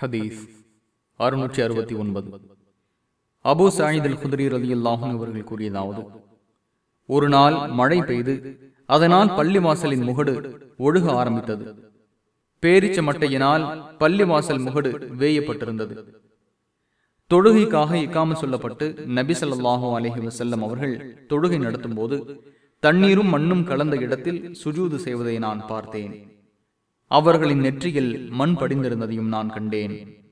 ஹதீஸ் அறுநூற்றி அறுபத்தி ஒன்பது. அபு சாயிதல் குதிரி ரதி அல்லாஹும் அவர்கள் கூறியதாவது ஒரு நாள் மழை பெய்து அதனால் பள்ளி வாசலின் முகடு ஒழுக ஆரம்பித்தது. பேரிச்ச மட்டையினால் பள்ளி வாசல் முகடு வேயப்பட்டிருந்தது. தொழுகைக்காக இக்காம சொல்லப்பட்டு நபி அலஹி வசல்லம் அவர்கள் தொழுகை நடத்தும் போது தண்ணீரும் மண்ணும் கலந்த இடத்தில் சுஜூது செய்வதை நான் பார்த்தேன். அவர்களின் நெற்றியில் மண் படிந்திருந்ததையும் நான் கண்டேன்.